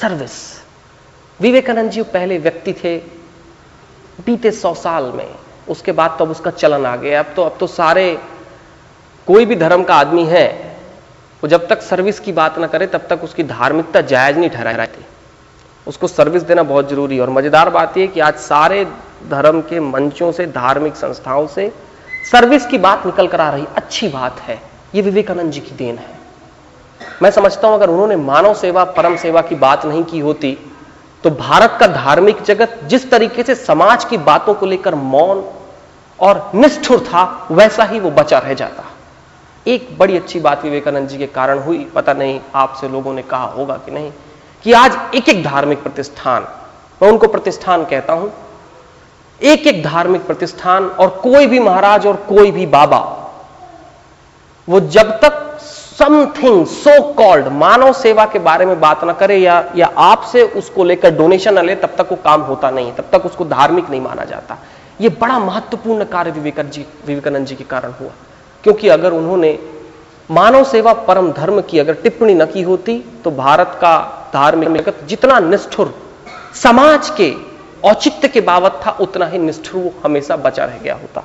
Service Vivekananda ji पहले व्यक्ति थे, बीते सौ साल में। उसके बाद तो अब उसका चलन आ गया। अब तो अब तो सारे, कोई भी धर्म का आदमी है, वो जब तक सर्विस की बात ना करे, तब तक उसकी धार्मिकता जायज़ नहीं ठहरा रहती उसको सर्विस देना बहुत ज़रूरी है। और मज़ेदार बात यह कि आज सारे धर्म के मंचों से, धार्मिक संस्थाओं से सर्विस की बात निकल कर आ रही। अच्छी बात है। ये विवेकानंद जी की देन है। मैं समझता हूँ, अगर उन्होंने मानव सेवा, परम सेवा की बात नहीं की होती तो भारत का धार्मिक जगत जिस तरीके से समाज की बातों को लेकर मौन और निष्ठुर था, वैसा ही वो बचा रह जाता। एक बड़ी अच्छी बात विवेकानंद जी के कारण हुई, पता नहीं आपसे लोगों ने कहा होगा कि नहीं, कि आज एक एक धार्मिक प्रतिष्ठान, मैं उनको प्रतिष्ठान कहता हूँ एक एक धार्मिक प्रतिष्ठान और कोई भी महाराज और कोई भी बाबा, वो जब तक समथिंग सो कॉल्ड मानव सेवा के बारे में बात ना करे या या आपसे उसको लेकर डोनेशन न ले, तब तक वो काम होता नहीं, तब तक उसको धार्मिक नहीं माना जाता। ये बड़ा महत्वपूर्ण कार्य विवेकानंद जी विवेकानंद जी के कारण हुआ। क्योंकि अगर उन्होंने मानव सेवा परम धर्म की अगर टिप्पणी न की होती तो भारत का धार्मिक जितना निष्ठुर, समाज के औचित्य के बाबत था, उतना ही निष्ठुर हमेशा बचा रह गया होता।